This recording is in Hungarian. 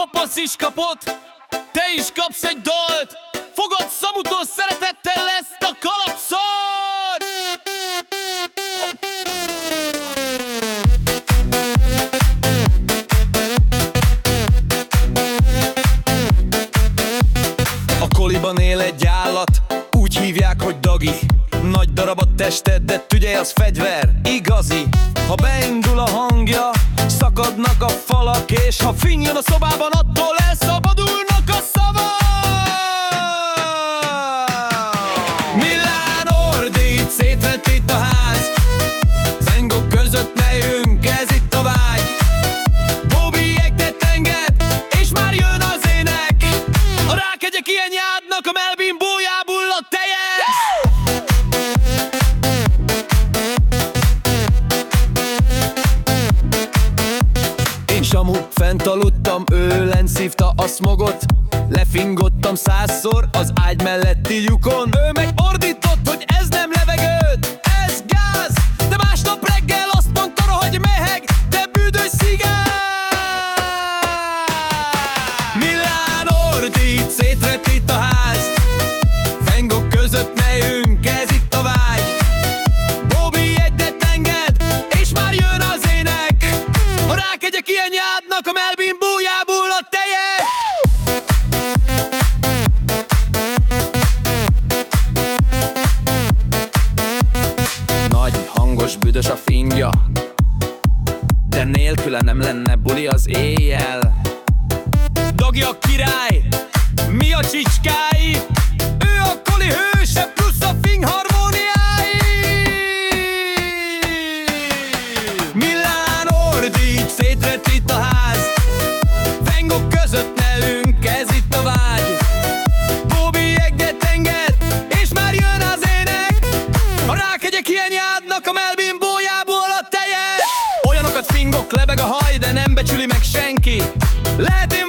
kopasz is kapott Te is kapsz egy dalt. Fogad szamutól szeretettel ezt a kalapszart A koliban él egy állat, úgy hívják, hogy Dagi. Nagy darab a tested, de tügye az fegyver, igazi. Ha beindul a hangja, szakadnak a falak És ha finn a szobában, attól elszabadulnak Samu fent aludtam, ő lent szívta a smogot. Lefingottam százszor az ágy melletti lyukon. Ő meg ordított, hogy ez A rákegyek ilyen jádnak, a Melvin bújából a teje Nagy, hangos, büdös a fingja De nélküle nem lenne buli az éjjel. Dogi a király, mi a csicskái becsüli meg senki. Lehet